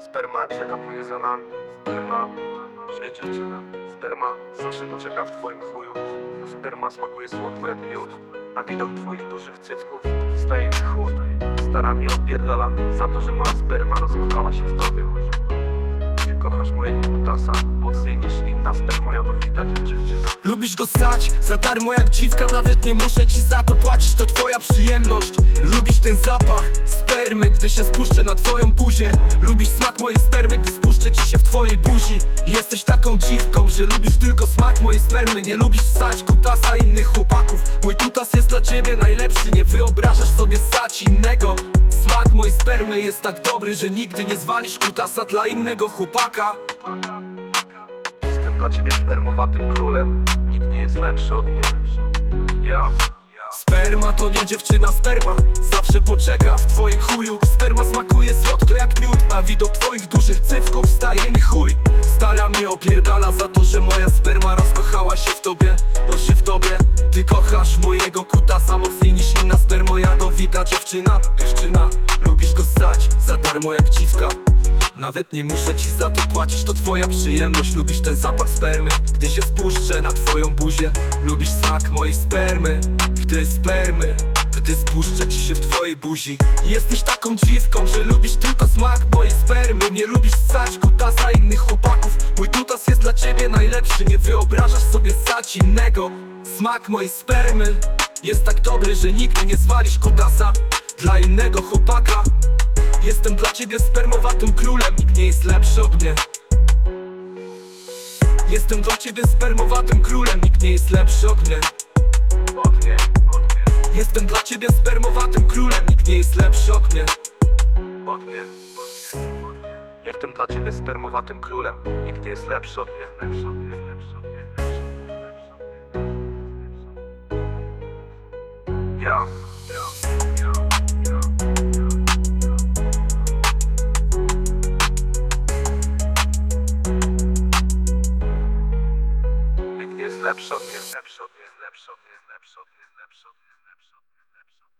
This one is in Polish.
Sperma płynie za nami. Sperma, że dziewczyna Sperma zawsze doczeka w twoim chuju. Sperma smakuje słodko jak miód. Na widok twoich dużych cycków Staje mi chłód. Stara mnie odpierdala Za to, że moja sperma rozkochała się w tobie. Kochasz mojego kutasa Mocniej niż inna sperma jadowita dziewczyna Lubisz go stać za darmo jak dziwka Nawet nie muszę ci za to płacić, to twoja przyjemność. Lubisz ten zapach spermy, gdy się spuszczę na twoją buzię. Lubisz smak mojej spermy, gdy spuszczę ci się w twojej buzi. Jesteś taką dziwką, że lubisz tylko smak mojej spermy. Nie lubisz ssać kutasa innych chłopaków. Mój kutas jest dla ciebie najlepszy, nie wyobrażasz sobie ssać innego. Smak mojej spermy jest tak dobry, że nigdy nie zwalisz kutasa dla innego chłopaka. Jestem dla ciebie spermowatym królem. Nikt nie jest lepszy od mnie. Ja Sperma to nie dziewczyna, sperma Zawsze poczeka w twoim chuju. Sperma smakuje słodko jak miód A widok twoich dużych cycków staje mi chuj. Stara mnie opierdala za to, że moja sperma rozkochała się w tobie Bo się w tobie. Ty kochasz mojego kutasa mocniej niż inna spermo jadowita dziewczyna. Dziewczyna, lubisz go stać za darmo jak dziwka nawet nie muszę ci za to płacić, to twoja przyjemność. Lubisz ten zapach spermy, gdy się spuszczę na twoją buzię. Lubisz smak mojej spermy, gdy spermy Gdy spuszczę ci się w twojej buzi. Jesteś taką dziwką, że lubisz tylko smak mojej spermy. Nie lubisz ssać kutasa innych chłopaków. Mój kutas jest dla ciebie najlepszy Nie wyobrażasz sobie ssać innego. Smak mojej spermy jest tak dobry, że nigdy nie zwalisz kutasa Dla innego chłopaka Jestem dla ciebie spermowatym królem, nikt nie jest lepszy od mnie. Jestem dla ciebie spermowatym królem, nikt nie jest lepszy od mnie. Jestem dla ciebie spermowatym królem, nikt nie jest lepszy od mnie. Jestem dla ciebie spermowatym królem Nikt nie jest lepszy od mnie. Lepszy Zlep sobie, zlep sobie, zlep sobie, zlep sobie, zlep sobie, zlep sobie, zlep sobie.